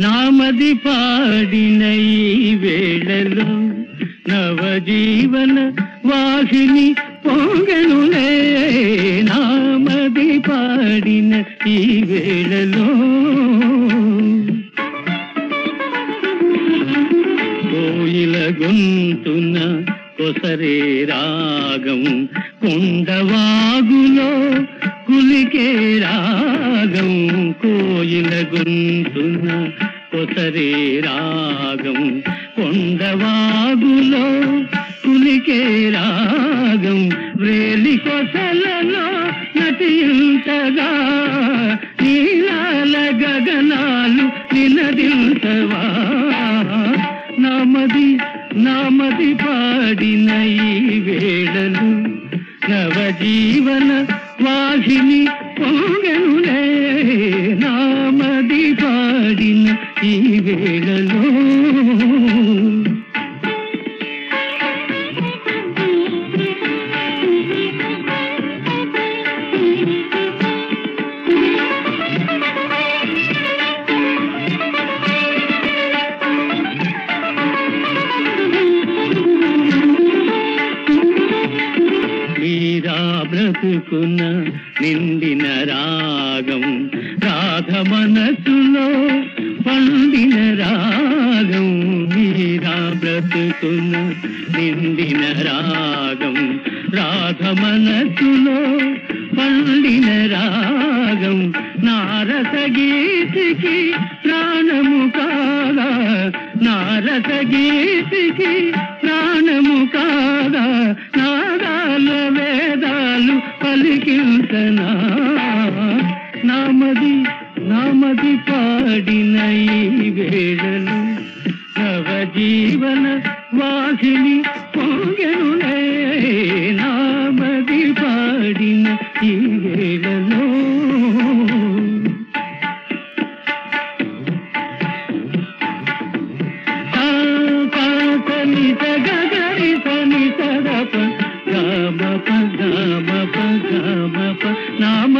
నామది పాడిన ఈ వేళలో నవజీవన వాహిని పొంగనులే. నామది పాడిన ఈ వేళలో కోయిల గొంతున కొసరే రాగం కొండవాగులో కులికే రాగం. కోయిల గొంతున సరే రాగం కొండవాగులో పులికే రాగం వ్రేలి కొసలలో నటించగా నీలాల గగనాలు నిలదింతవా నామది నామది పాడిన ఈ వేళలు నవజీవన వాహిని ఈ వేళలో. మీరా బ్రతుకున నిండిన రాగం రాధ మనసులో పండిన రాగం మీరా బ్రతుకున నిండిన రాగం. రాధ మనసులో పండిన రాగం నారస గీతికి ప్రాణము కాదా? నారస గీతికి ప్రాణము కాదా? నాదాల వేదాలు పలికించనా? నామది నామది పాడిన ఈ వేళలు నవజీవన వాసిని పొంగను నామది పాడిన ఈ వేళలో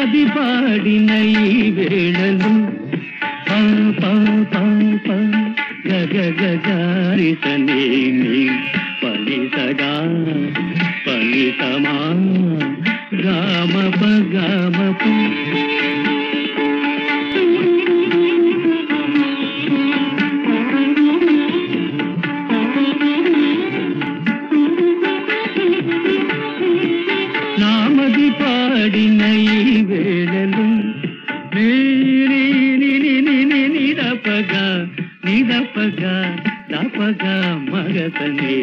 పాది పాడిన ఈ వేళలు ప ప ప ప గగ గగారి సని పలితగా పలితమా గమ ప గమ ప నామది పాడిన ఈ వేళలు నిదపగా నిదపగా తపగా మగతనే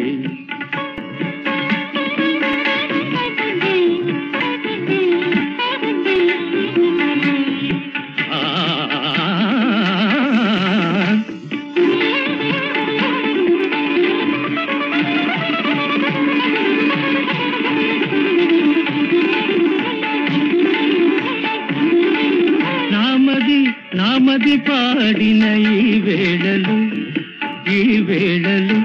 నామది నామది పాడిన ఈ వేళలు ఈ వేళలు